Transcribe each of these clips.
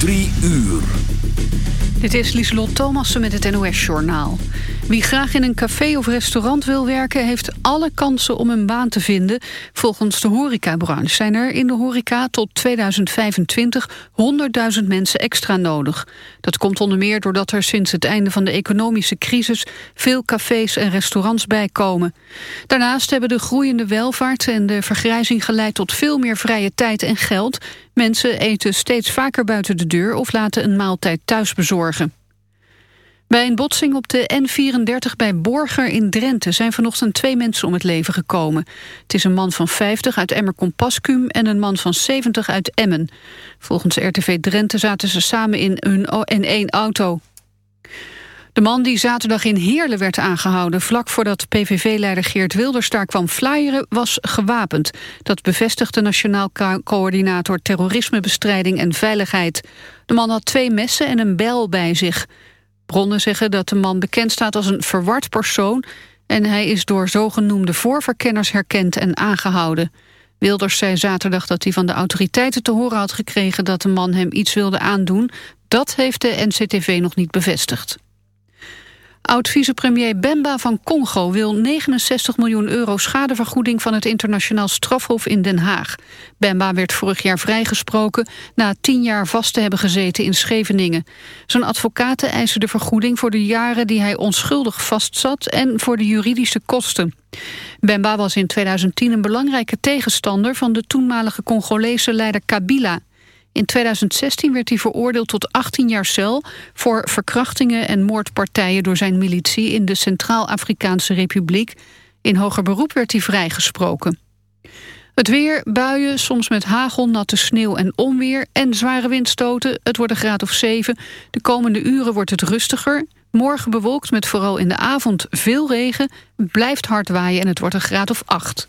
Drie uur. Dit is Lieselot Thomassen met het NOS-journaal. Wie graag in een café of restaurant wil werken... heeft alle kansen om een baan te vinden. Volgens de horecabranche zijn er in de horeca tot 2025... 100.000 mensen extra nodig. Dat komt onder meer doordat er sinds het einde van de economische crisis... veel cafés en restaurants bijkomen. Daarnaast hebben de groeiende welvaart en de vergrijzing geleid... tot veel meer vrije tijd en geld... Mensen eten steeds vaker buiten de deur of laten een maaltijd thuis bezorgen. Bij een botsing op de N34 bij Borger in Drenthe zijn vanochtend twee mensen om het leven gekomen. Het is een man van 50 uit Emmer-Compascum en een man van 70 uit Emmen. Volgens RTV Drenthe zaten ze samen in, in één auto. De man die zaterdag in Heerlen werd aangehouden... vlak voordat PVV-leider Geert Wilders daar kwam flyeren... was gewapend. Dat bevestigde Nationaal Coördinator Terrorismebestrijding en Veiligheid. De man had twee messen en een bijl bij zich. Bronnen zeggen dat de man bekend staat als een verward persoon... en hij is door zogenoemde voorverkenners herkend en aangehouden. Wilders zei zaterdag dat hij van de autoriteiten te horen had gekregen... dat de man hem iets wilde aandoen. Dat heeft de NCTV nog niet bevestigd. Oud-vicepremier Bemba van Congo wil 69 miljoen euro schadevergoeding van het internationaal strafhof in Den Haag. Bemba werd vorig jaar vrijgesproken na tien jaar vast te hebben gezeten in Scheveningen. Zijn advocaten eisen de vergoeding voor de jaren die hij onschuldig vastzat en voor de juridische kosten. Bemba was in 2010 een belangrijke tegenstander van de toenmalige Congolese leider Kabila. In 2016 werd hij veroordeeld tot 18 jaar cel... voor verkrachtingen en moordpartijen door zijn militie... in de Centraal-Afrikaanse Republiek. In hoger beroep werd hij vrijgesproken. Het weer, buien, soms met hagel, natte sneeuw en onweer... en zware windstoten, het wordt een graad of 7. De komende uren wordt het rustiger. Morgen bewolkt met vooral in de avond veel regen. Blijft hard waaien en het wordt een graad of 8.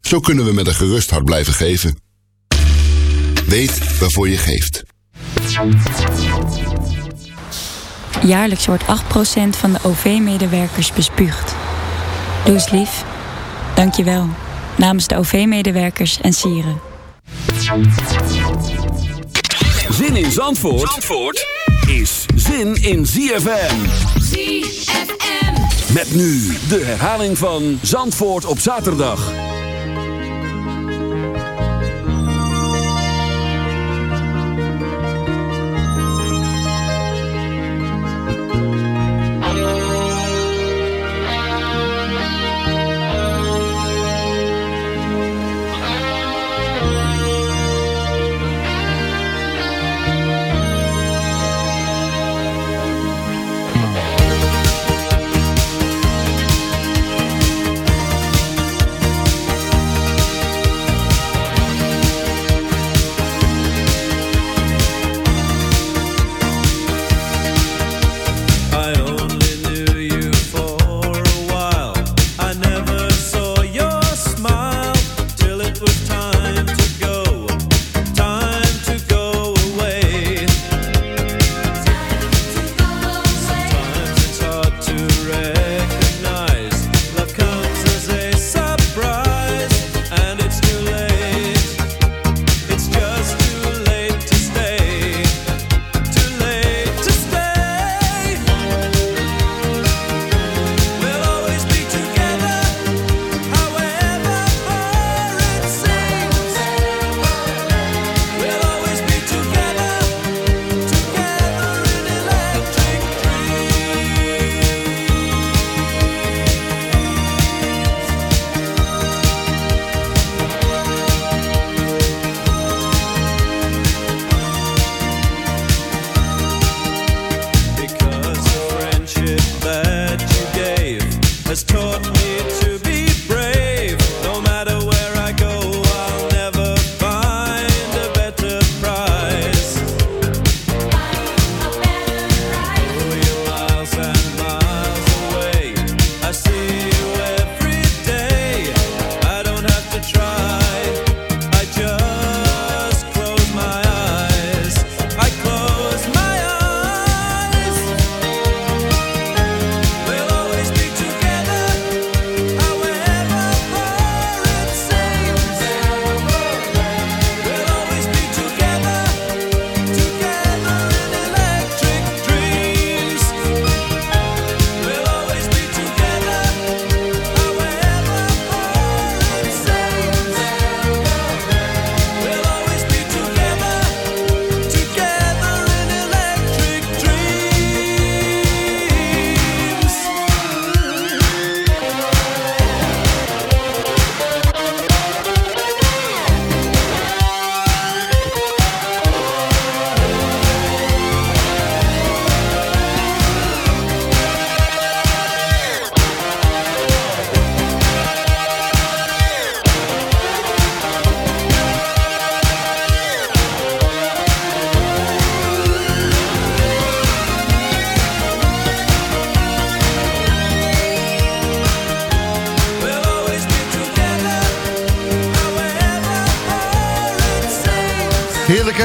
Zo kunnen we met een gerust hart blijven geven. Weet waarvoor je geeft. Jaarlijks wordt 8% van de OV-medewerkers bespuugd. Doe eens lief. Dank je wel. Namens de OV-medewerkers en sieren. Zin in Zandvoort, Zandvoort is zin in ZFM. ZFM. Met nu de herhaling van Zandvoort op zaterdag.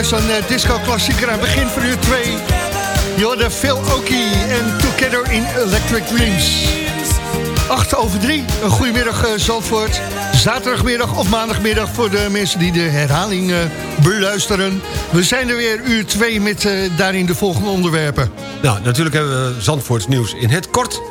Zo'n uh, disco-klassieker aan begin van uur 2. Jorden Phil Oki en Together in Electric Dreams. 8 over 3, een goedemiddag uh, Zandvoort. Zaterdagmiddag of maandagmiddag voor de mensen die de herhaling uh, beluisteren. We zijn er weer uur 2 met daarin de volgende onderwerpen. Nou, natuurlijk hebben we Zandvoorts nieuws in het kort.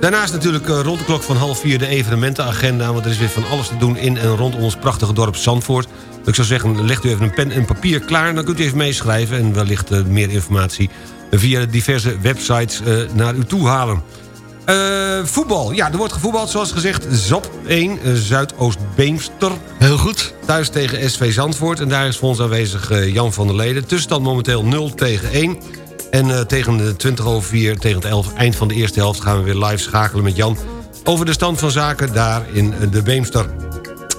Daarnaast natuurlijk rond de klok van half vier de evenementenagenda... want er is weer van alles te doen in en rond ons prachtige dorp Zandvoort. Ik zou zeggen, legt u even een pen en papier klaar... dan kunt u even meeschrijven en wellicht meer informatie... via de diverse websites naar u toe halen. Uh, voetbal. Ja, er wordt gevoetbald, zoals gezegd. ZAP 1, uh, Zuidoost-Beemster. Heel goed. Thuis tegen SV Zandvoort. En daar is voor ons aanwezig uh, Jan van der Leden. Tussenstand momenteel 0 tegen 1. En tegen de 20 over 4, tegen het 11, eind van de eerste helft... gaan we weer live schakelen met Jan... over de stand van zaken daar in de Beemster.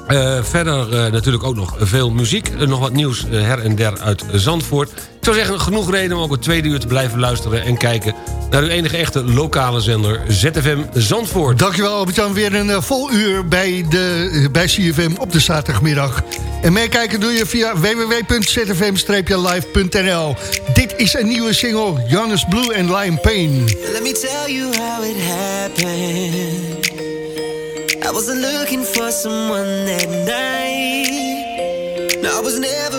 Uh, verder uh, natuurlijk ook nog veel muziek. Uh, nog wat nieuws her en der uit Zandvoort. Ik zou zeggen, genoeg reden om ook het tweede uur te blijven luisteren... en kijken naar uw enige echte lokale zender ZFM Zandvoort. Dankjewel Albert-Jan. Weer een vol uur bij, de, bij CFM op de zaterdagmiddag. En meekijken doe je via www.zfm-live.nl. Dit is een nieuwe single, Janus Blue and Lion Pain. Let me tell you how it happened. I wasn't looking for someone that night. I was never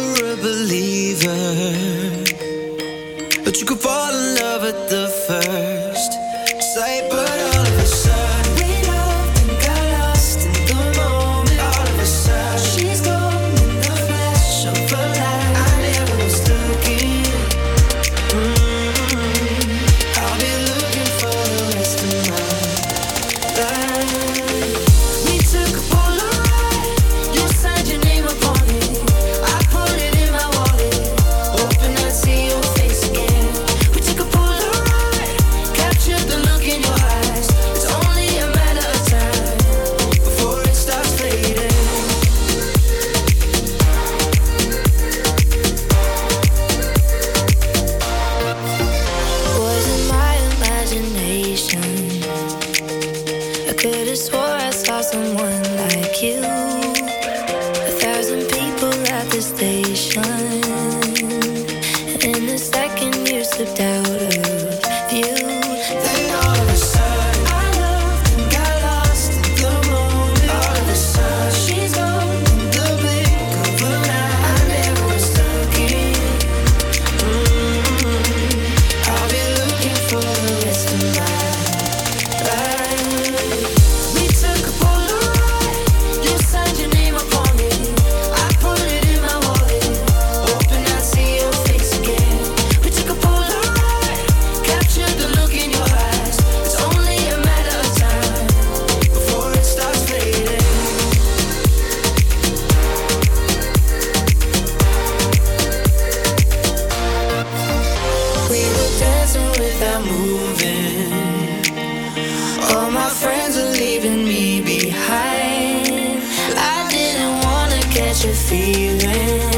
feeling,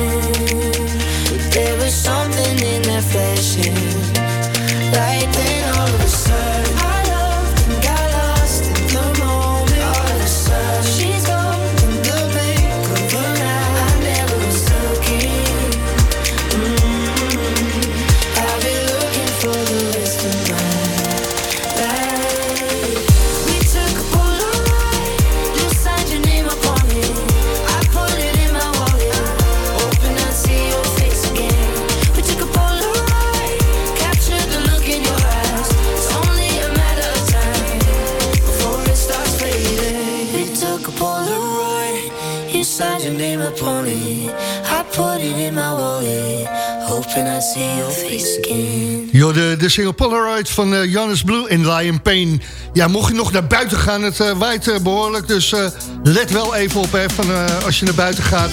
again. Jo, de, de single Polaroid van uh, Janus Blue en Lion Pain. Ja, mocht je nog naar buiten gaan, het uh, waait uh, behoorlijk. Dus let wel even op hè, van, als je naar buiten gaat.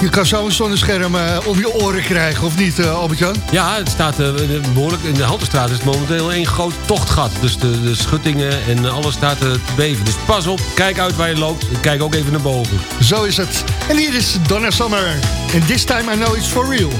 Je kan zo een zonnescherm om je oren krijgen, of niet, Albert-Jan? Ja, het staat behoorlijk. In de Halterstraat is het momenteel één groot tochtgat. Dus de, de schuttingen en alles staat te beven. Dus pas op, kijk uit waar je loopt. Kijk ook even naar boven. Zo is het. En hier is Donna Summer. And this time I know it's for real.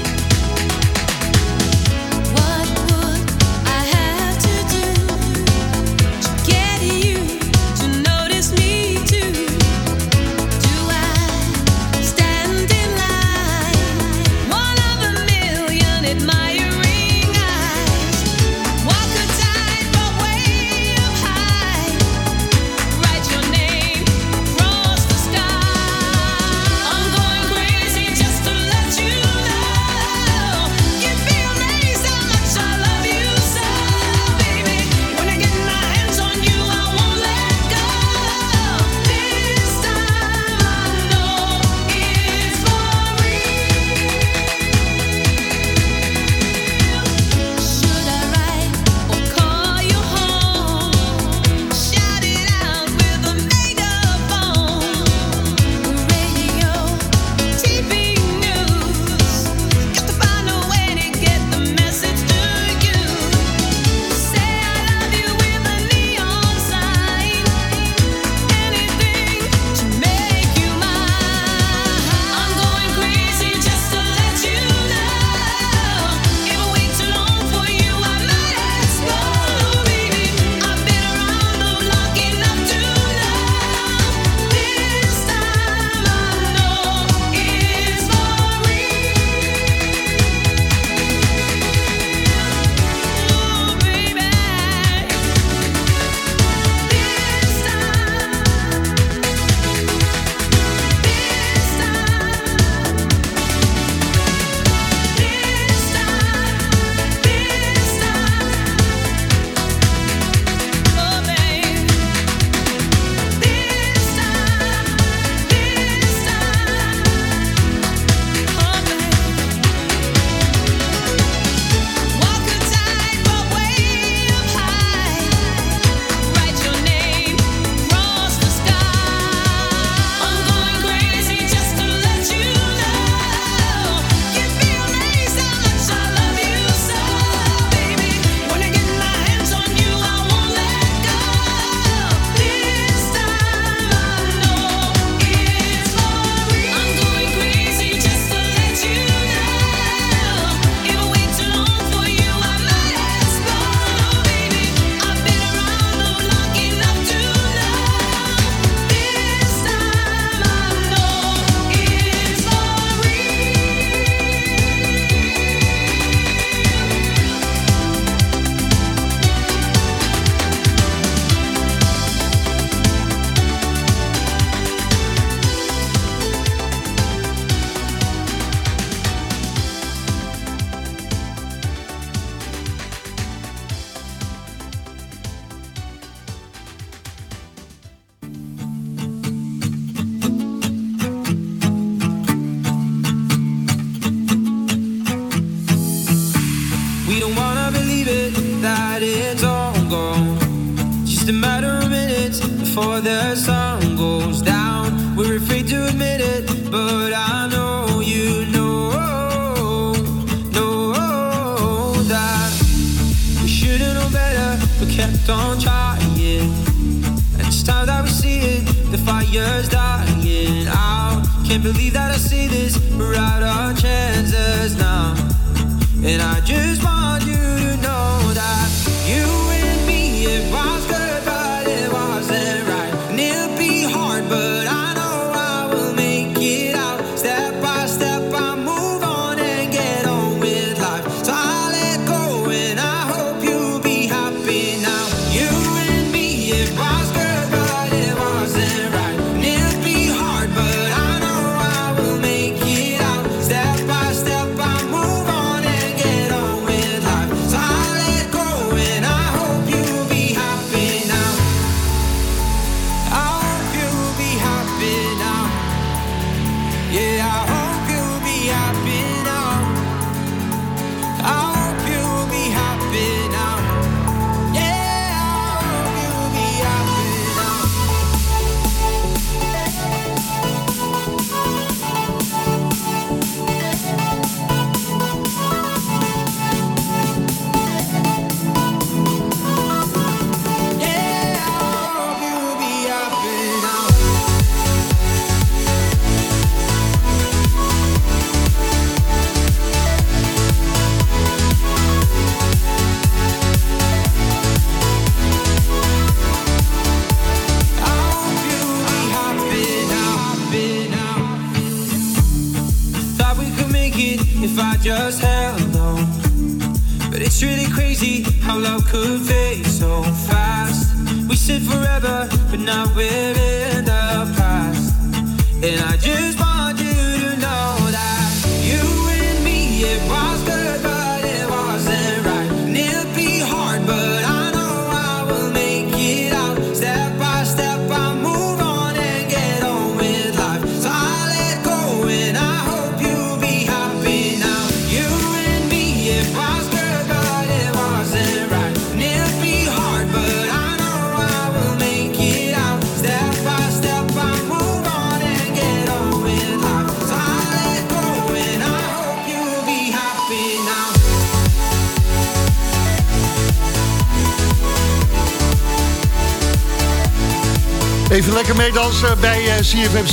Even lekker meedansen bij eh, CFM.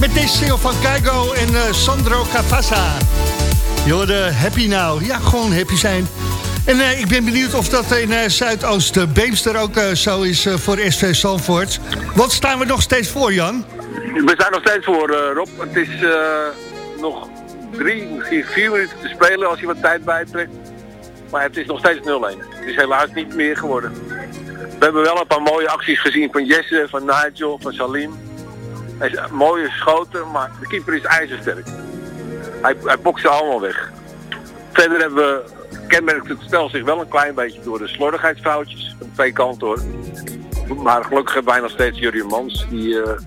Met deze single van Keigo en eh, Sandro Cavassa. de Happy Now. Ja, gewoon happy zijn. En eh, ik ben benieuwd of dat in eh, Zuidoost Beemster ook zo is voor SV Zandvoort. Wat staan we nog steeds voor, Jan? We zijn nog steeds voor, Rob. Het is nog drie, misschien vier minuten te spelen als je wat tijd bijtrekt. Maar het is nog steeds 0-1. Het is helaas niet meer geworden. We hebben wel een paar mooie acties gezien van Jesse, van Nigel, van Salim. Hij is mooie schoten, maar de keeper is ijzersterk. Hij, hij bokt ze allemaal weg. Verder hebben we, kenmerkt het spel zich wel een klein beetje door de slordigheidsfoutjes van twee kanten hoor. Maar gelukkig hebben wij nog steeds Jurjen Mans, die, eh,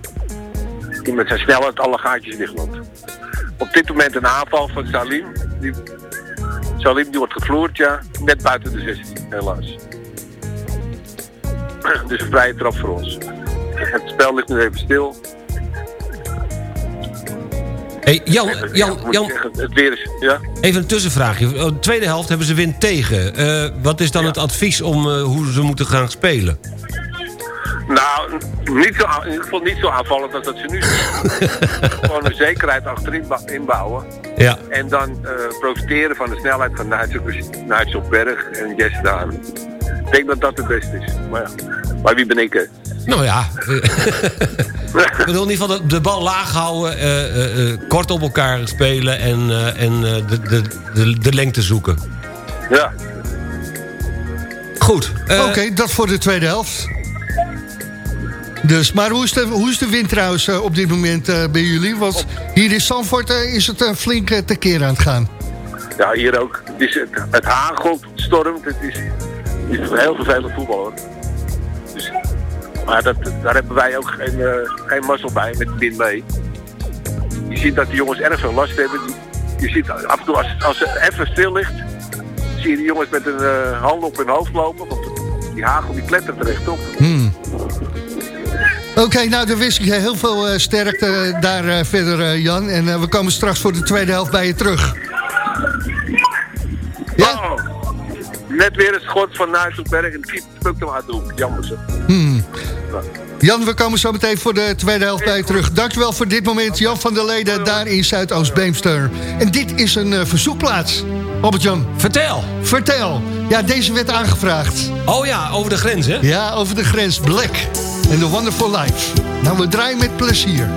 die met zijn snelheid alle gaatjes dichtloopt. Op dit moment een aanval van Salim. Die, Salim die wordt gevloerd, ja, net buiten de 16, helaas. Dus een vrije trap voor ons. Het spel ligt nu even stil. Hey, Jan, Ja, Jan, Jan, het weer is, ja. even een tussenvraagje. Oh, De tweede helft hebben ze wind tegen. Eh, wat is dan het advies om eh, hoe ze moeten gaan spelen? Nou, niet zo, in ieder geval niet zo aanvallend als dat ze nu. Gewoon een zekerheid achterin inbouwen. Ja. En dan eh, profiteren van de snelheid van Nigel, Berg en Jesse Daan. Ik denk dat dat het beste is. Maar ja, maar wie ben ik hè? Nou ja, ik bedoel in ieder geval de, de bal laag houden, eh, eh, kort op elkaar spelen en, eh, en eh, de, de, de, de lengte zoeken. Ja. Goed. Oké, dat voor de tweede helft. Dus, maar hoe is de, wind trouwens eh, op dit moment eh, bij jullie? Want hier in Sanford eh, is het een flink tekeer aan het gaan. Ja, hier ook. Het, is, het, het stormt, het is, heel vervelend voetbal hoor. Dus, maar dat, daar hebben wij ook geen, mazzel bij met de wind mee. Je ziet dat de jongens erg veel last hebben. Je ziet af en toe als, als het even stil ligt, zie je de jongens met een uh, hand op hun hoofd lopen. Want die hagel die klettert er echt op. Hmm. Oké, nou dan wist ik heel veel eh, sterkte daar eh, verder, eh, Jan. En we komen straks voor de tweede helft bij je terug. Ja? Oh, oh. Net weer een schot van Nijsselberg en Piet hem aan doen. Jammer ze. Hmm. Jan, we komen zo meteen voor de tweede helft bij je terug. Dankjewel voor dit moment, Jan van der Leden, daar in Zuidoost-Beemster. En dit is een verzoekplaats. Robert Jan, Vertel. Vertel. Ja, deze werd aangevraagd. Oh ja, over de grens, hè? Ja, over de grens. Black en The Wonderful Life. Nou, we draaien met plezier.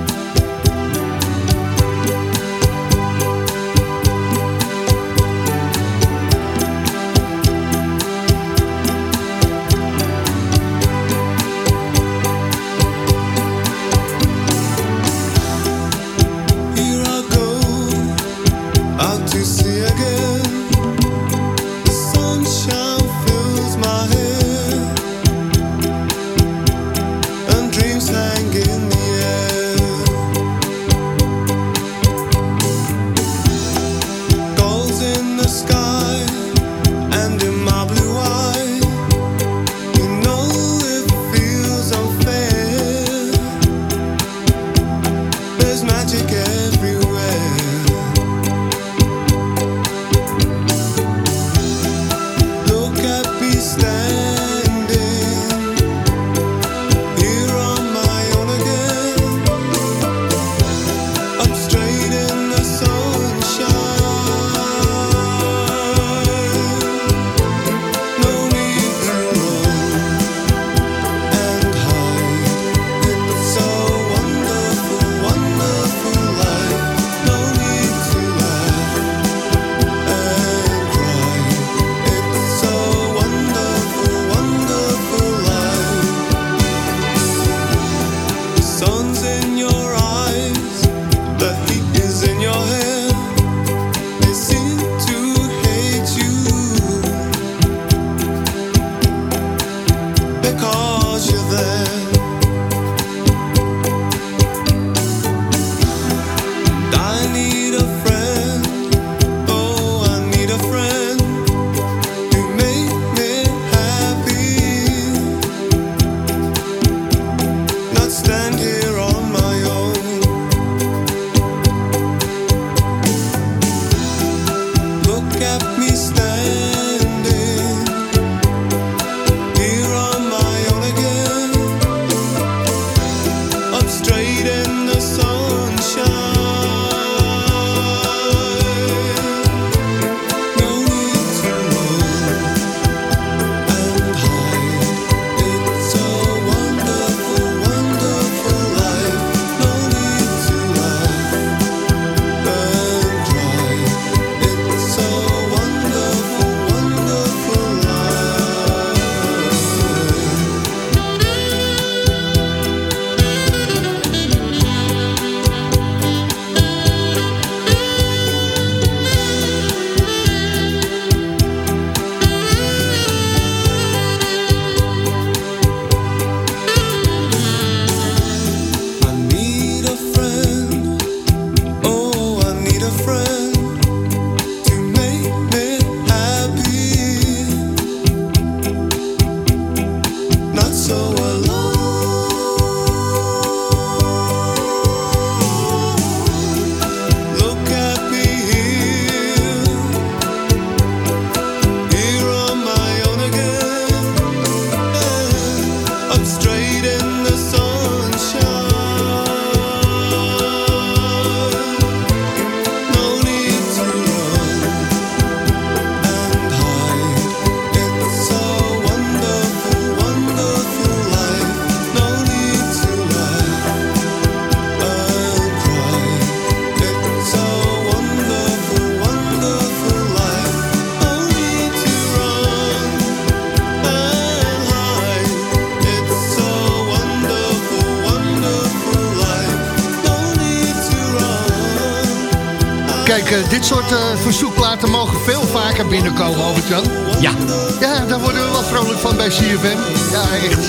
Eh, dit soort uh, verzoekplaten mogen veel vaker binnenkomen, Albert-Jan. Ja. Ja, daar worden we wel vrolijk van bij CFM. Ja, echt.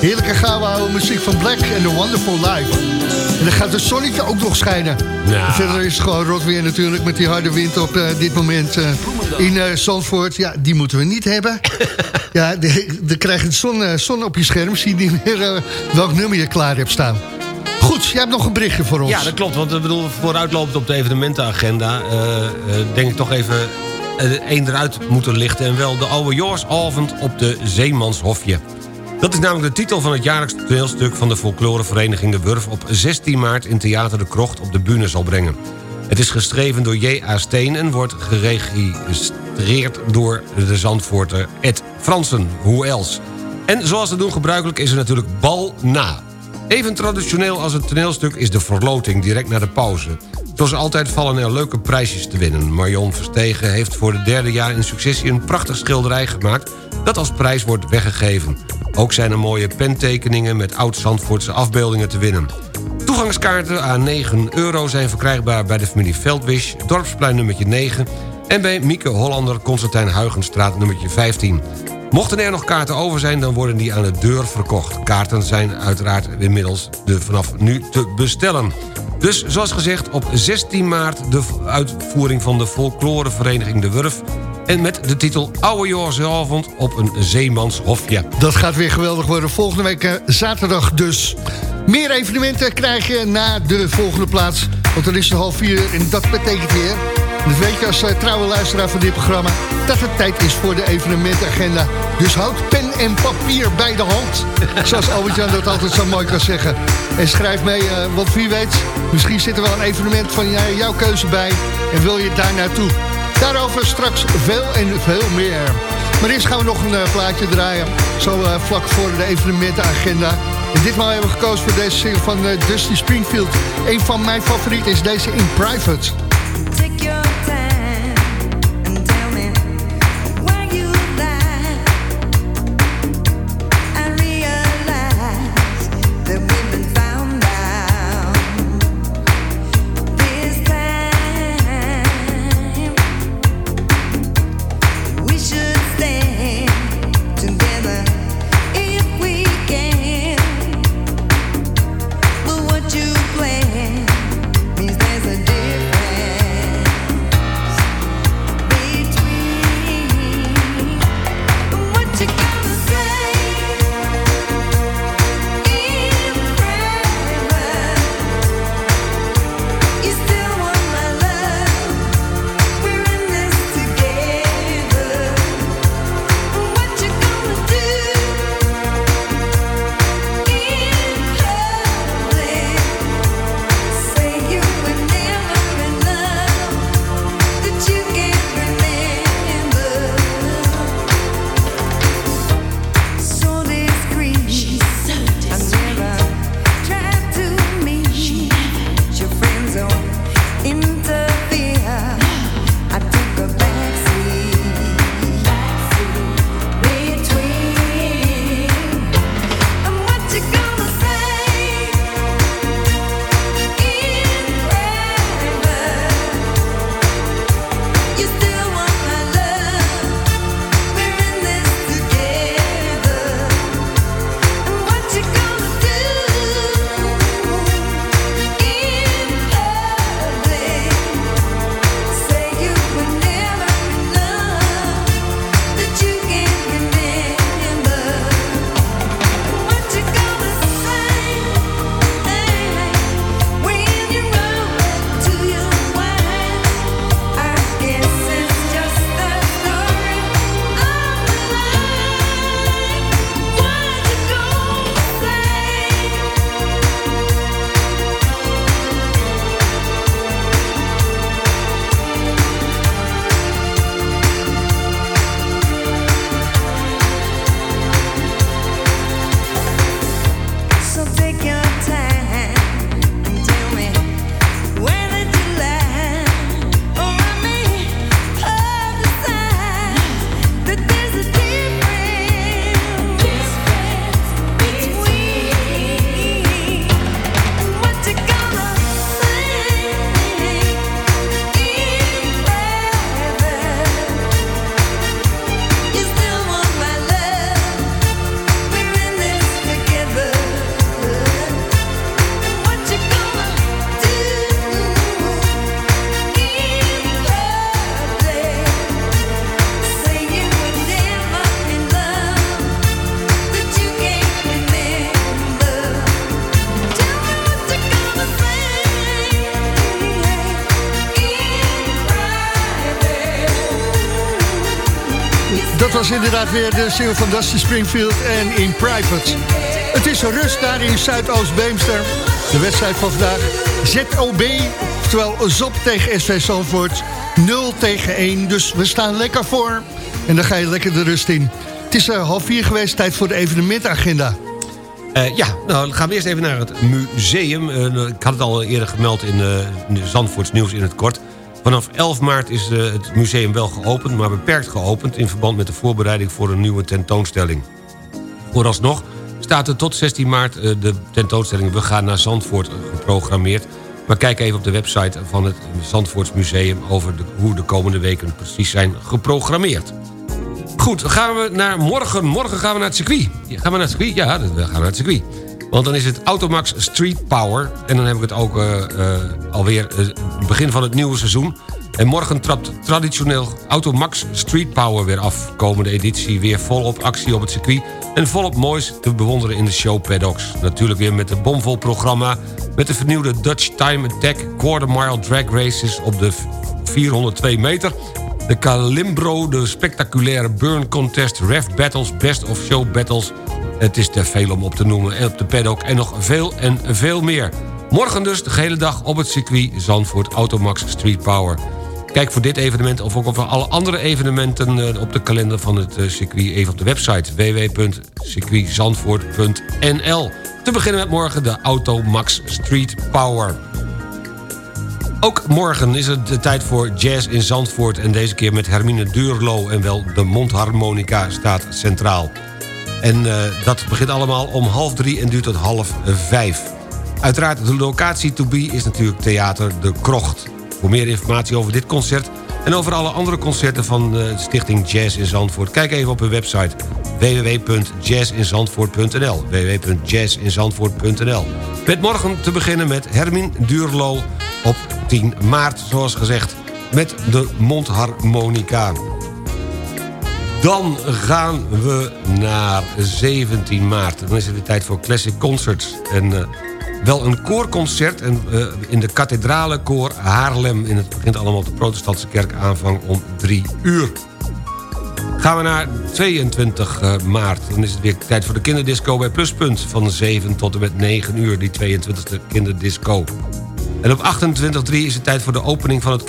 Heerlijke gouden oude muziek van Black en The Wonderful Life. En dan gaat het zonnetje ook nog schijnen. Ja. Verder is het gewoon rot weer natuurlijk met die harde wind op eh, dit moment in Zandvoort. Ja, die moeten we niet hebben. ja, dan krijg je zon, zon op je scherm. Zie je niet meer welk nummer je klaar hebt staan. Goed, jij hebt nog een berichtje voor ons. Ja, dat klopt. Want ik bedoel, vooruitlopend op de evenementenagenda... eh, eh, denk ik toch even eh, één eruit moeten lichten. En wel de oude Joorsavond op de Zeemanshofje. Dat is namelijk de titel van het jaarlijks toneelstuk... van de folklorevereniging De Wurf... op 16 maart in Theater de Krocht op de bühne zal brengen. Het is geschreven door J.A. Steen... en wordt geregistreerd door de Zandvoorter Ed Fransen. Hoe else? En zoals te doen gebruikelijk is er natuurlijk bal na. Even traditioneel als het toneelstuk is de verloting direct na de pauze. Zoals altijd vallen er leuke prijsjes te winnen. Marion Verstegen heeft voor de derde jaar in successie een prachtig schilderij gemaakt... dat als prijs wordt weggegeven. Ook zijn er mooie pentekeningen met oud-Zandvoortse afbeeldingen te winnen. Toegangskaarten aan 9 euro zijn verkrijgbaar bij de familie Veldwisch... Dorpsplein nummertje 9 en bij Mieke Hollander Constantijn Huigenstraat nummertje 15. Mochten er nog kaarten over zijn, dan worden die aan de deur verkocht. Kaarten zijn uiteraard inmiddels de, vanaf nu te bestellen. Dus zoals gezegd, op 16 maart de uitvoering van de folklorevereniging De Wurf... en met de titel Oude Joorsavond op een zeemanshofje. Dat gaat weer geweldig worden. Volgende week eh, zaterdag dus. Meer evenementen krijg je na de volgende plaats. Want er is een half vier en dat betekent weer... dat weet je als eh, trouwe luisteraar van dit programma... dat het tijd is voor de evenementagenda. Dus houd pen en papier bij de hand. Zoals Albert-Jan dat altijd zo mooi kan zeggen. En schrijf mee, eh, want wie weet... misschien zit er wel een evenement van jou- jouw keuze bij... en wil je daar naartoe. Daarover straks veel en veel meer. Maar eerst gaan we nog een eh, plaatje draaien. Zo vlak voor de evenementenagenda. En ditmaal hebben we gekozen voor deze single van eh, Dusty Springfield. Een van mijn favorieten is deze In Private. Weer de single van Dusty Springfield en In Private. Het is rust daar in Zuidoost-Beemster. De wedstrijd van vandaag ZOB, terwijl Zop tegen SV Zandvoort 0 tegen 1. Dus we staan lekker voor en dan ga je lekker de rust in. Het is uh, half vier geweest, tijd voor de evenementagenda. Uh, ja, nou dan gaan we eerst even naar het museum. Uh, ik had het al eerder gemeld in, uh, Zandvoorts nieuws in het kort. Vanaf 11 maart is het museum wel geopend, maar beperkt geopend... in verband met de voorbereiding voor een nieuwe tentoonstelling. Vooralsnog staat er tot 16 maart de tentoonstelling We gaan naar Zandvoort geprogrammeerd... Maar kijk even op de website van het Zandvoorts Museum... over hoe de komende weken precies zijn geprogrammeerd. Goed, gaan we naar morgen. Morgen gaan we naar het circuit. Gaan we naar het circuit? Ja, we gaan naar het circuit. Want dan is het Automax Street Power. En dan heb ik het ook uh, uh, alweer het uh, begin van het nieuwe seizoen. En morgen trapt traditioneel Automax Street Power weer af. Komende editie weer volop actie op het circuit. En volop moois te bewonderen in de show paddocks. Natuurlijk weer met een bomvol programma. Met de vernieuwde Dutch Time Attack Quarter Mile Drag Races op de 402 meter de Calimbro, de spectaculaire Burn Contest... Ref Battles, Best of Show Battles. Het is te veel om op te noemen. En op de paddock en nog veel en veel meer. Morgen dus de hele dag op het circuit Zandvoort Automax Street Power. Kijk voor dit evenement of ook voor alle andere evenementen... op de kalender van het circuit even op de website www.circuitzandvoort.nl. Te beginnen met morgen de Automax Street Power. Ook morgen is het de tijd voor jazz in Zandvoort... en deze keer met Hermine Duurlo en wel de mondharmonica staat centraal. En uh, dat begint allemaal om half drie en duurt tot half vijf. Uiteraard de locatie to be is natuurlijk Theater De Krocht. Voor meer informatie over dit concert en over alle andere concerten van de Stichting Jazz in Zandvoort... kijk even op hun website www.jazzinzandvoort.nl www.jazzinzandvoort.nl Met morgen te beginnen met Hermin Duurlo op 10 maart, zoals gezegd, met de mondharmonica. Dan gaan we naar 17 maart. Dan is het de tijd voor Classic Concerts. En uh, wel een koorconcert en, uh, in de kathedrale koor Haarlem. In het begint allemaal op de protestantse kerk aanvang om 3 uur. Gaan we naar 22 uh, maart. Dan is het weer tijd voor de kinderdisco bij Pluspunt. Van 7 tot en met 9 uur, die 22e kinderdisco. En op 28.3 is het tijd voor de opening van het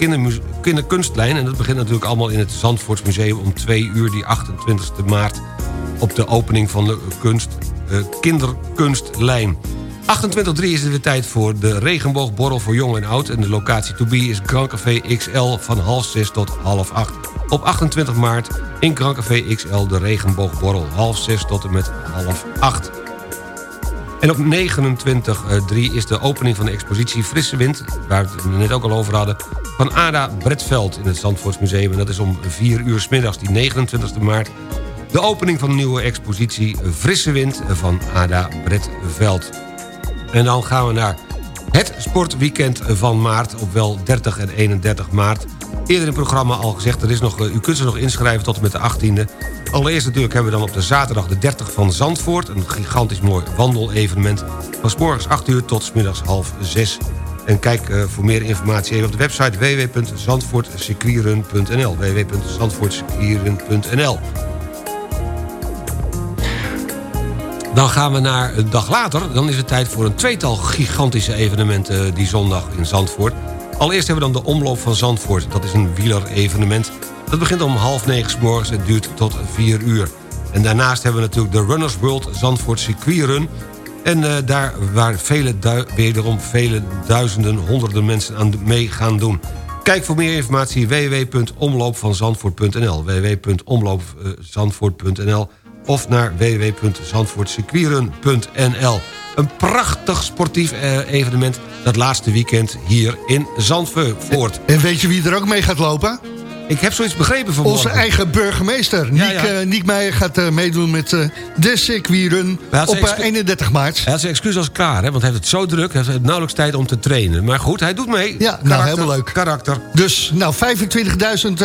kinderkunstlijn. En dat begint natuurlijk allemaal in het Zandvoortsmuseum om 2 uur, die 28 maart. Op de opening van de kunst, uh, kinderkunstlijn. 28.3 is het weer tijd voor de regenboogborrel voor jong en oud. En de locatie to be is Grand XL van half 6 tot half 8. Op 28 maart in Grand XL de regenboogborrel. Half 6 tot en met half 8. En op 29.3 is de opening van de expositie Frisse Wind... waar we het net ook al over hadden... van Ada Bretveld in het Zandvoortsmuseum. En dat is om 4 uur s middags, die 29 maart... de opening van de nieuwe expositie Frisse Wind van Ada Bretveld. En dan gaan we naar het sportweekend van maart... op wel 30 en 31 maart. Eerder in het programma al gezegd, er is nog, u kunt ze nog inschrijven tot en met de 18e... Allereerst natuurlijk hebben we dan op de zaterdag de 30 van Zandvoort... een gigantisch mooi wandelevenement van s morgens 8 uur tot middags half 6. En kijk uh, voor meer informatie even op de website www.zandvoortcircuitrun.nl www.zandvoortcircuitrun.nl Dan gaan we naar een dag later. Dan is het tijd voor een tweetal gigantische evenementen die zondag in Zandvoort. Allereerst hebben we dan de Omloop van Zandvoort. Dat is een wielerevenement dat begint om half negen s morgens en duurt tot vier uur. En daarnaast hebben we natuurlijk de Runners World Zandvoort Circuitrun. En uh, daar waar vele wederom vele duizenden, honderden mensen aan mee gaan doen. Kijk voor meer informatie www.omloopvanzandvoort.nl www.omloopzandvoort.nl of naar www.zandvoortcircuitrun.nl Een prachtig sportief uh, evenement dat laatste weekend hier in Zandvoort. En weet je wie er ook mee gaat lopen? Ik heb zoiets begrepen van Onze eigen burgemeester, Niek, ja, ja. Uh, Niek Meijer, gaat uh, meedoen met uh, de circuitrun op 31 maart. Hij had zijn excuus als klaar, hè, want hij heeft het zo druk. Hij heeft nauwelijks tijd om te trainen. Maar goed, hij doet mee. Ja, karakter, nou, helemaal leuk. Karakter. Dus, nou,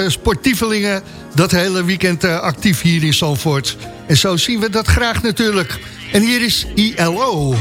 25.000 sportievelingen dat hele weekend actief hier in Zandvoort. En zo zien we dat graag natuurlijk. En hier is ILO.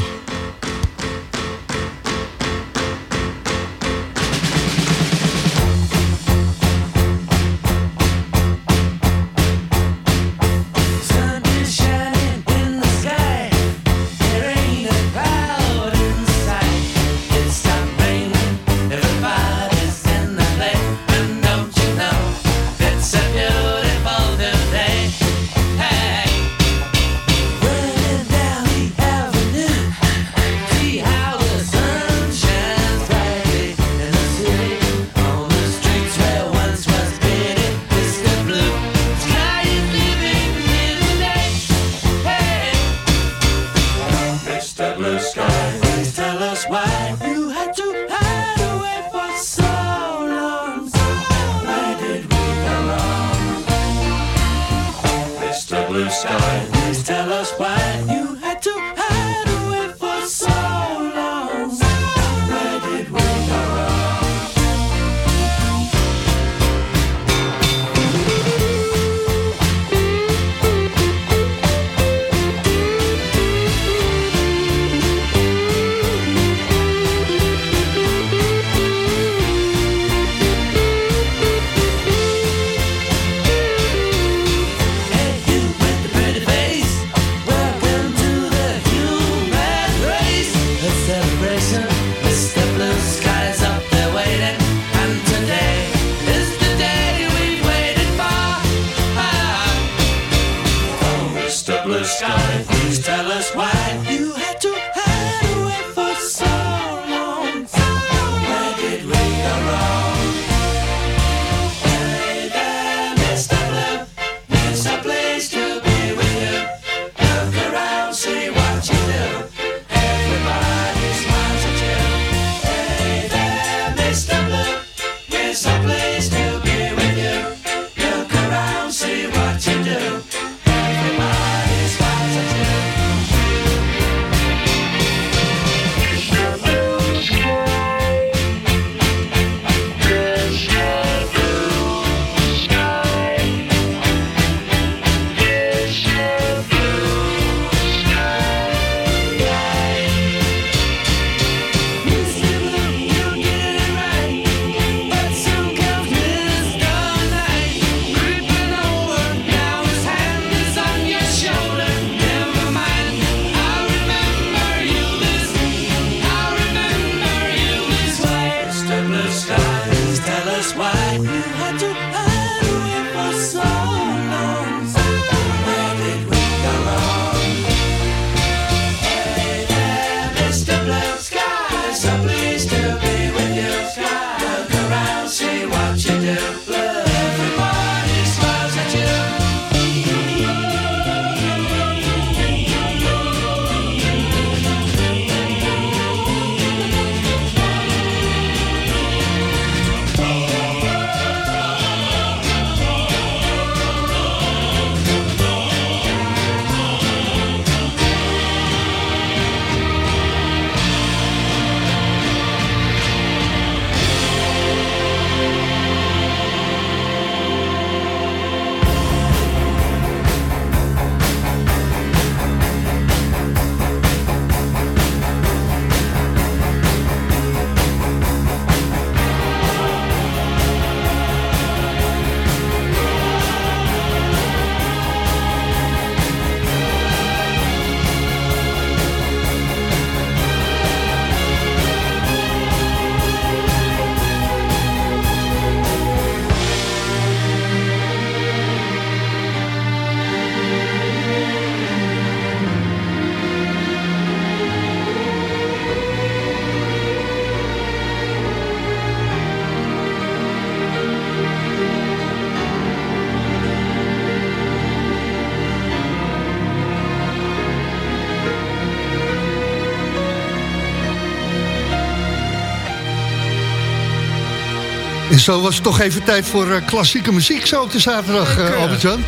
En zo was het toch even tijd voor eh, klassieke muziek zo op de zaterdag, eh, Albert-Jan.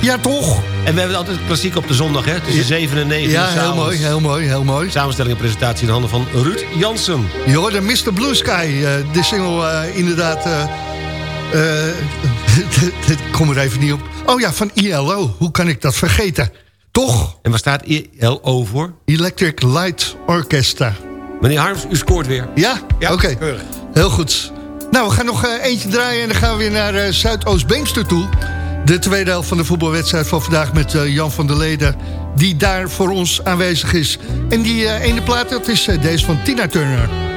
Ja, toch? En we hebben altijd klassiek op de zondag, hè? Tussen 7 en 9 Ja, heel mooi, heel mooi, heel mooi. Samenstelling en presentatie in handen van Ruud Jansen. Je hoorde Mr. Blue Sky, eh, de single inderdaad... Ik kom er even niet op. Oh ja, van ILO. Hoe kan ik dat vergeten? Toch? En waar staat ILO voor? Electric Light Orchestra. Meneer Harms, u scoort weer. Ja? Oké. keurig. Heel goed. Nou, we gaan nog eh, eentje draaien en dan gaan we weer naar eh, Zuidoost-Beemster toe. De tweede helft van de voetbalwedstrijd van vandaag met eh, Jan van der Leden... die daar voor ons aanwezig is. En die ene plaat, dat is deze van Tina Turner.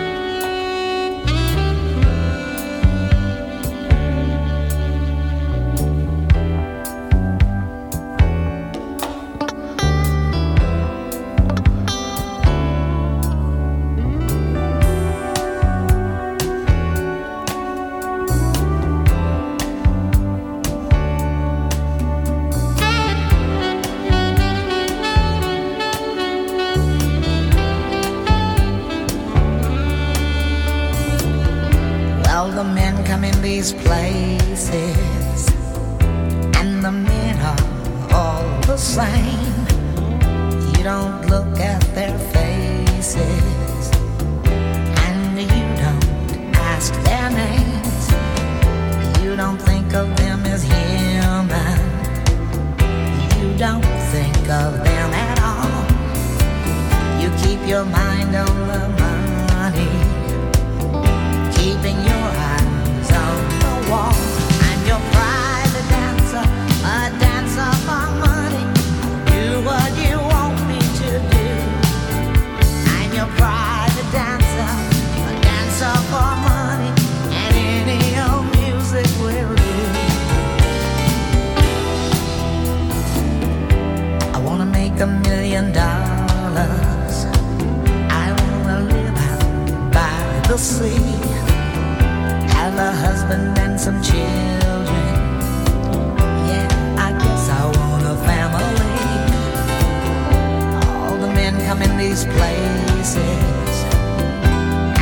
Places,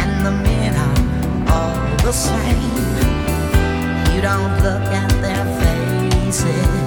and the men are all the same. You don't look at their faces,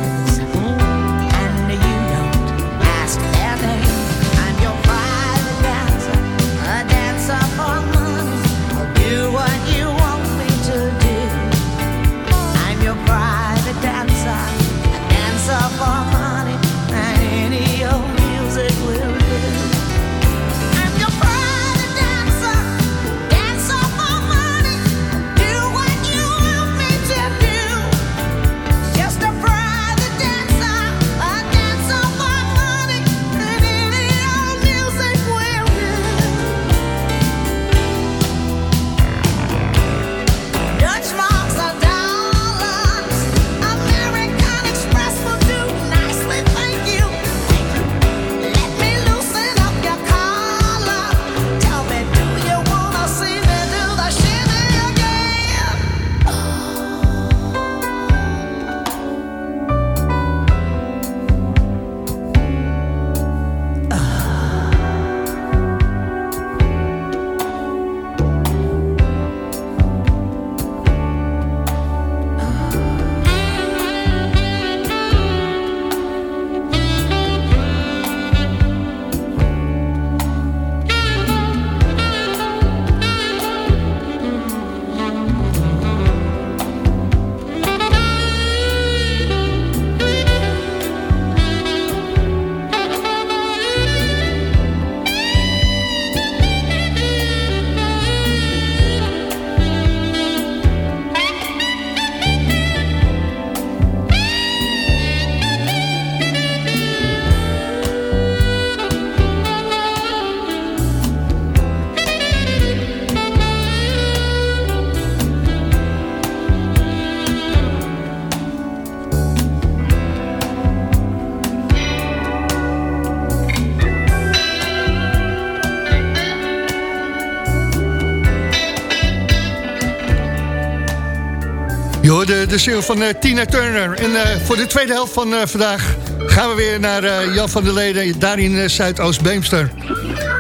de single van eh, Tina Turner. En eh, voor de tweede helft van eh, vandaag gaan we weer naar Jan van der Leden... daar in Zuidoost-Beemster.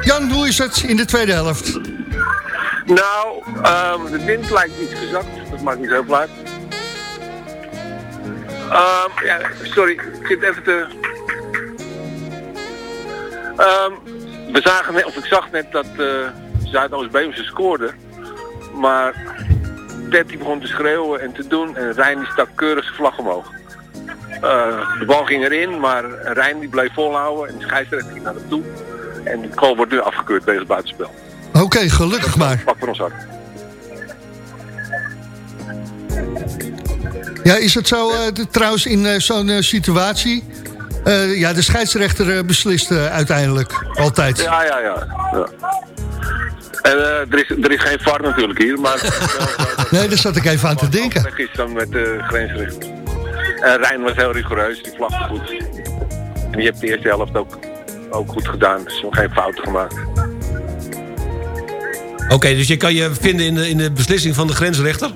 Jan, hoe is het in de tweede helft? Nou, ehm, de wind lijkt iets gezakt. Dat maakt niet zoveel uit. Ehm, ja, sorry, ik zit even te... Ehm, we zagen net, of ik zag net dat eh Zuidoost-Beemse scoorde. Maar Tetty begon te schreeuwen en te doen en Rijn die stak keurig zijn vlag omhoog. Eh, de bal ging erin, maar Rijn die bleef volhouden en de scheidsrechter ging naar hem toe. En de goal wordt nu afgekeurd wegens buitenspel. Oké, gelukkig maar. Pak voor ons hart. Ja, is het zo eh, de- trouwens in eh, zo'n situatie? Ja, de scheidsrechter beslist uiteindelijk. Altijd. Ja, ja, ja. ja. En eh, er, is, er is geen VAR natuurlijk hier, maar... Nee, daar zat ik even aan te denken. Weg is dan met de grensrechter. En Rijn was heel rigoureus, die vlagde goed. En die heeft de eerste helft ook, ook goed gedaan, dus nog geen fouten gemaakt. Oké, dus je kan je vinden in de, in de beslissing van de grensrechter?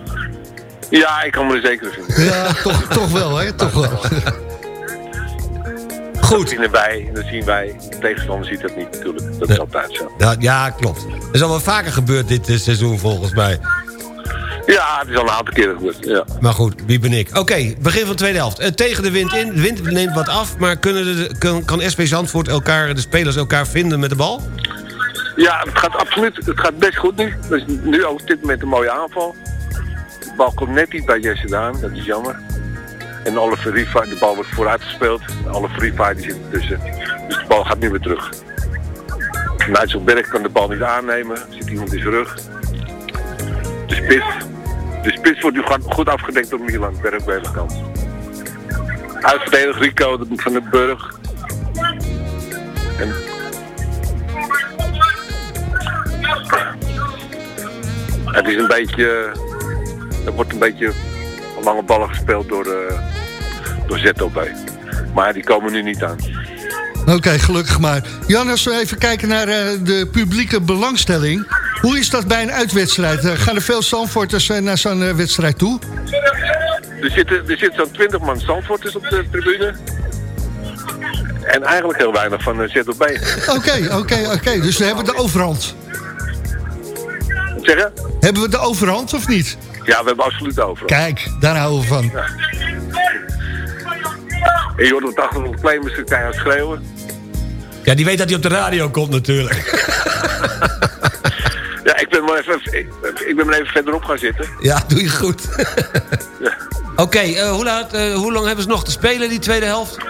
Ja, ik kan me er zeker in vinden. Ja, toch, toch wel, hè? Toch wel. Goed. Dat zien wij, en dat zien wij. De tegenstander ziet dat niet natuurlijk. Dat is altijd zo. Ja, ja, klopt. Dat is al wel vaker gebeurd dit eh, seizoen volgens mij. Ja, het is al een aantal keren gebeurd, ja. Maar goed, wie ben ik? Oké, begin van de tweede helft. Eh, tegen de wind in. De wind neemt wat af, maar kunnen de, kan, kan SP Zandvoort elkaar, de spelers elkaar vinden met de bal? Ja, het gaat absoluut, het gaat best goed nu. Dus nu ook op dit moment een mooie aanval. De bal komt net niet bij Jesse Daan, dat is jammer. En Oliver Riva, de bal wordt vooruit gespeeld. Oliver Riva die zit ertussen. Dus de bal gaat nu weer terug. Nijtselberg kan de bal niet aannemen, zit iemand in zijn rug. De spits, de spits wordt nu gewoon goed afgedekt door Milan, Berg bij de kant. Uitverdedigd Rico van den Burg. En Het is een beetje, er wordt een beetje lange ballen gespeeld door, eh door ZOB. Maar die komen nu niet aan. Oké, gelukkig maar. Jan, als we even kijken naar eh, de publieke belangstelling. Hoe is dat bij een uitwedstrijd? Eh, gaan er veel Zandvoorters naar zo'n wedstrijd toe? Er zitten, er zit zo'n 20 man Zandvoorters op de tribune. En eigenlijk heel weinig van ZOB. Oké, oké, oké. Dus we hebben de overhand. Zeggen? Hebben we de overhand of niet? Ja, we hebben absoluut over. Kijk, daar houden we van. En je hoort op de achtergrond claimers keihard schreeuwen. Ja, die weet dat hij op de radio komt natuurlijk. Ja, ik ben maar even, ik, ik ben maar even verderop gaan zitten. Ja, doe je goed. Oké, eh, hoe, laat, eh, hoe lang hebben ze nog te spelen, die tweede helft? Uh,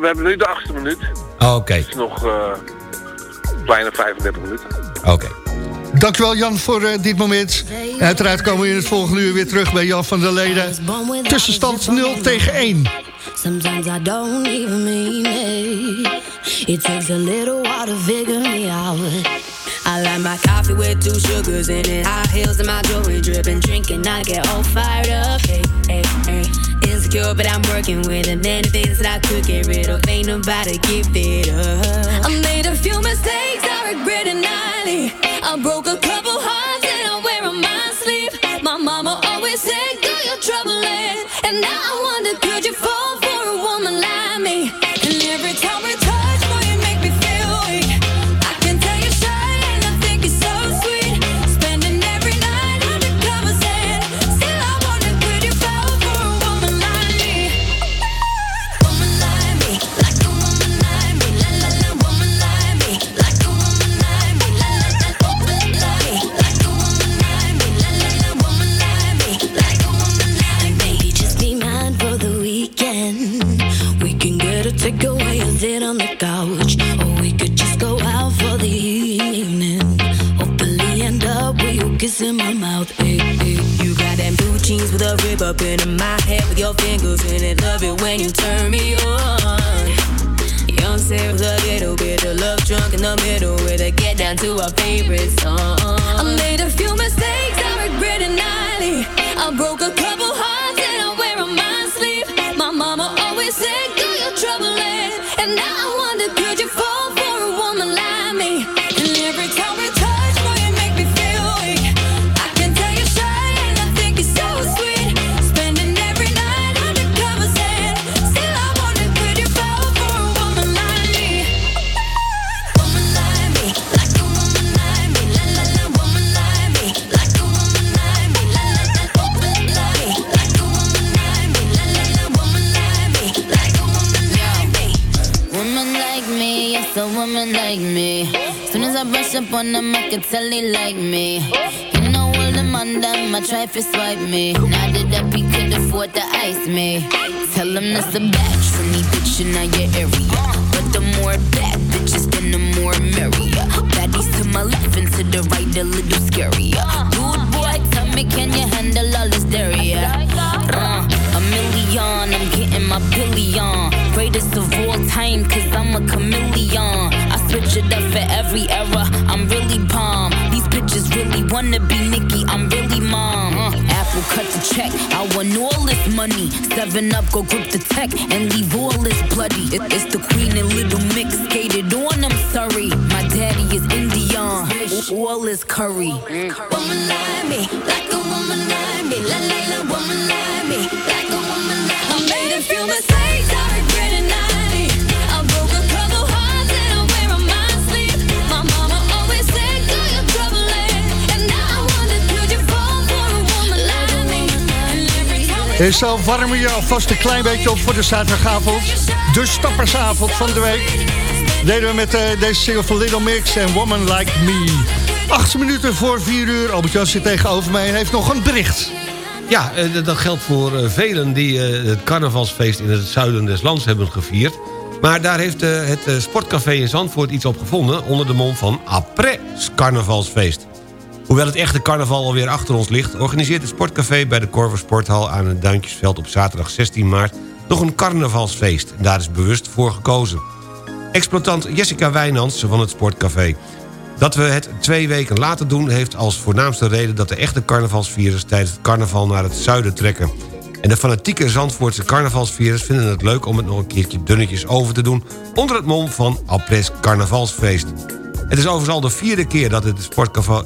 we hebben nu de achtste minuut. Oh, Oké, Het is nog eh bijna 35 minuten. oké. Dankjewel Jan voor eh, dit moment. En uiteraard komen we in het volgende uur weer terug bij Jan van der Leden. Tussenstand 0 tegen 1. Sometimes I don't even mean it. It takes a little while to figure me out. I like my coffee with two sugars in it. High heels and my jewelry dripping. Drinking, I get all fired up. Hey, hey, hey. Insecure, but I'm working with it. Many things that I could get rid of. Ain't nobody give it up. I made a few mistakes, I regret it nightly. I broke a couple hearts and I wear on my sleeve. My mama always said, "Go your trouble in." And now I wonder, could you them with a rib up in my head with your fingers in it. Love it when you turn me on. Young Sarah's a little bit of love drunk in the middle with a get down to our favorite song. I made a few mistakes, I regret it nightly. I broke a couple hearts Brush up on them, I can tell they like me. You know all them on them, I try to swipe me. Now that he could afford to ice me. Tell them that's a batch for me, bitch, in your area. But the more bad bitches, then the more merrier. Baddies to my left and to the right, a little scarier. Dude, boy, tell me, can you handle all this dairy? Uh, a million, I'm getting my billion. Greatest of all time, cause I'm a chameleon. I it up for every era, I'm really palm. These bitches really wanna be Nicki, I'm really mom. Uh, Apple cut the check, I want all this money. Seven up, go grip the tech and leave all this bloody. It- it's the queen and little mix skated on, I'm sorry. My daddy is Indian, all this curry. Woman like me, like a woman like me, la la la. Woman like me, En zo warmen je alvast een klein beetje op voor de zaterdagavond. De stappersavond van de week. Deden we met uh, deze single van Little Mix en Woman Like Me. Acht minuten voor vier uur. Albert-Jan zit tegenover mij en heeft nog een bericht. Ja, uh, dat geldt voor uh, velen die het carnavalsfeest in het zuiden des lands hebben gevierd. Maar daar heeft het Sportcafé in Zandvoort iets op gevonden... onder de mom van après carnavalsfeest. Hoewel het echte carnaval alweer achter ons ligt... organiseert het Sportcafé bij de Corver Sporthal aan het Duintjesveld... op zaterdag 16 maart nog een carnavalsfeest. Daar is bewust voor gekozen. Exploitant Jessica Wijnands van het Sportcafé. Dat we het twee weken later doen heeft als voornaamste reden... dat de echte carnavalsvirus tijdens het carnaval naar het zuiden trekken. En de fanatieke Zandvoortse carnavalsvirus vinden het leuk... om het nog een keertje dunnetjes over te doen... onder het mom van Alpres Carnavalsfeest. Het is overigens al de vierde keer dat het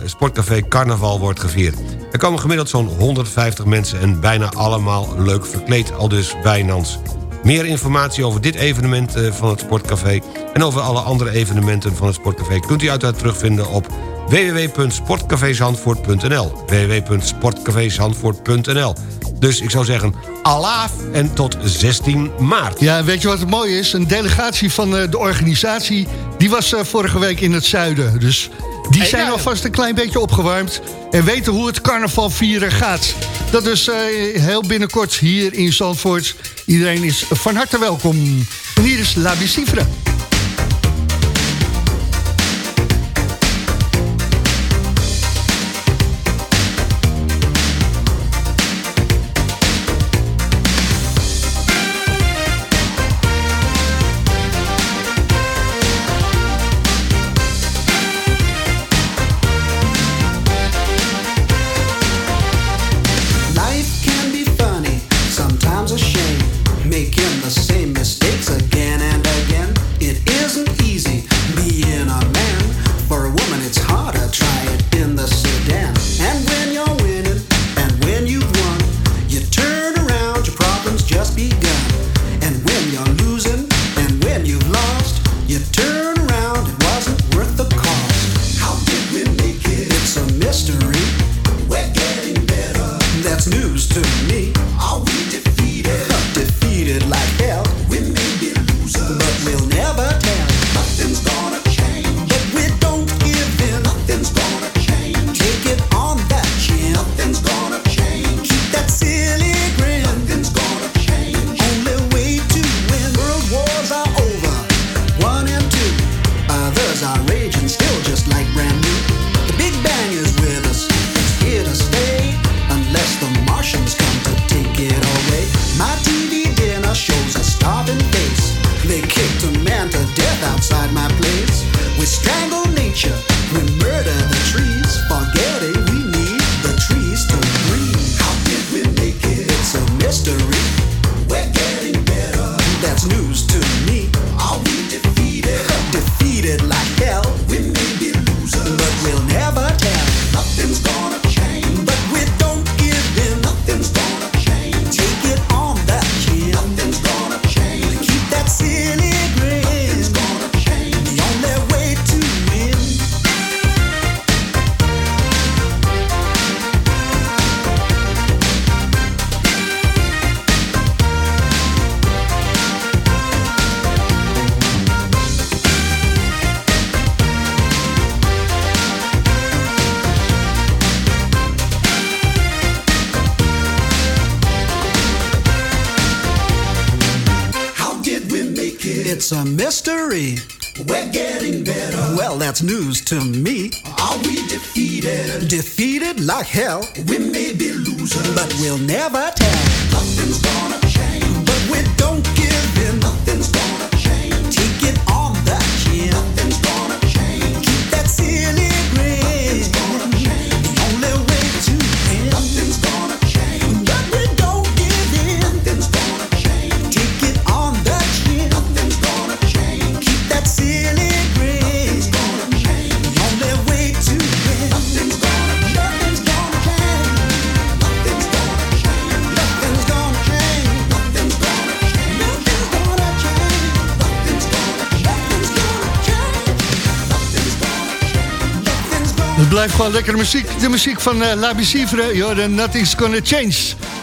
sportcafé, Carnaval wordt gevierd. Er komen gemiddeld zo'n 150 mensen en bijna allemaal leuk verkleed, al dus Wijnands. Meer informatie over dit evenement eh, van het Sportcafé... en over alle andere evenementen van het Sportcafé... kunt u uiteraard terugvinden op www.sportcafezandvoort.nl www.sportcafezandvoort.nl Dus ik zou zeggen, alaaf en tot 16 maart. Ja, weet je wat het mooie is? Een delegatie van eh, de organisatie... die was eh, vorige week in het zuiden. Dus die zijn alvast een klein beetje opgewarmd... en weten hoe het carnaval vieren gaat. Dat is uh, heel binnenkort hier in Zandvoort. Iedereen is van harte welkom. En hier is La Bicifre. Hell. We may be losers, but we'll never Het blijft gewoon lekkere muziek. De muziek van uh, La Bicivre. Jordan, Nothing's Gonna Change.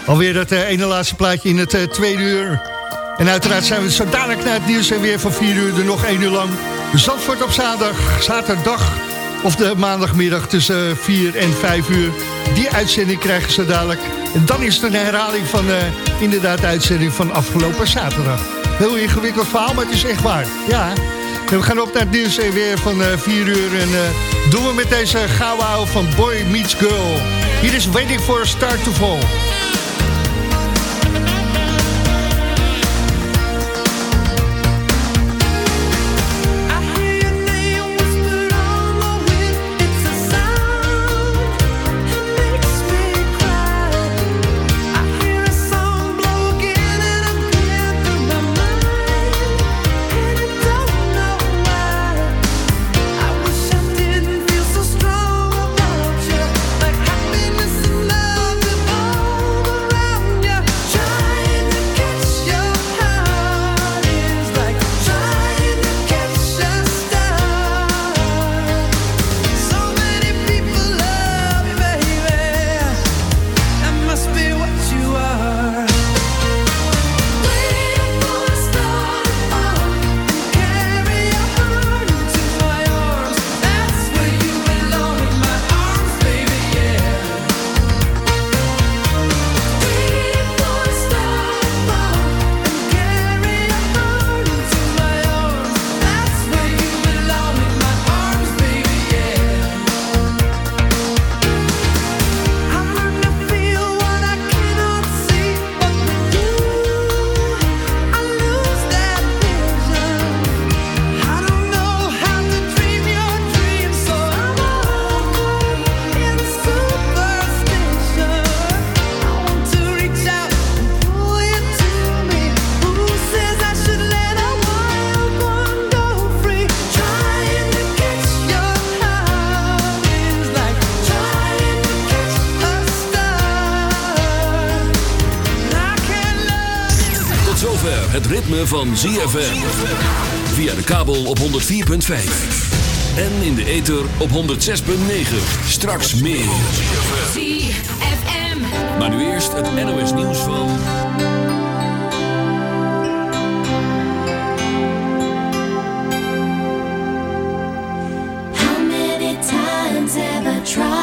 Alweer het eh, ene laatste plaatje in het eh, tweede uur. En uiteraard zijn we zo dadelijk naar het nieuws en weer van 4 uur er nog 1 uur lang. Zandvoort op zaterdag, zaterdag of de maandagmiddag tussen 4 en 5 uur. Die uitzending krijgen ze dadelijk. En dan is het een herhaling van inderdaad de uitzending van afgelopen zaterdag. Heel ingewikkeld verhaal, maar het is echt waar. Ja, en we gaan op naar het nieuws en weer van eh 4 uur. En eh, doen we met deze ouwe van Boy Meets Girl. Hier is Waiting for a Star to Fall. Van ZFM. Via de kabel op 104.5. En in de ether op 106.9. Straks meer. ZFM. Maar nu eerst het NOS nieuws van... How many times have I tried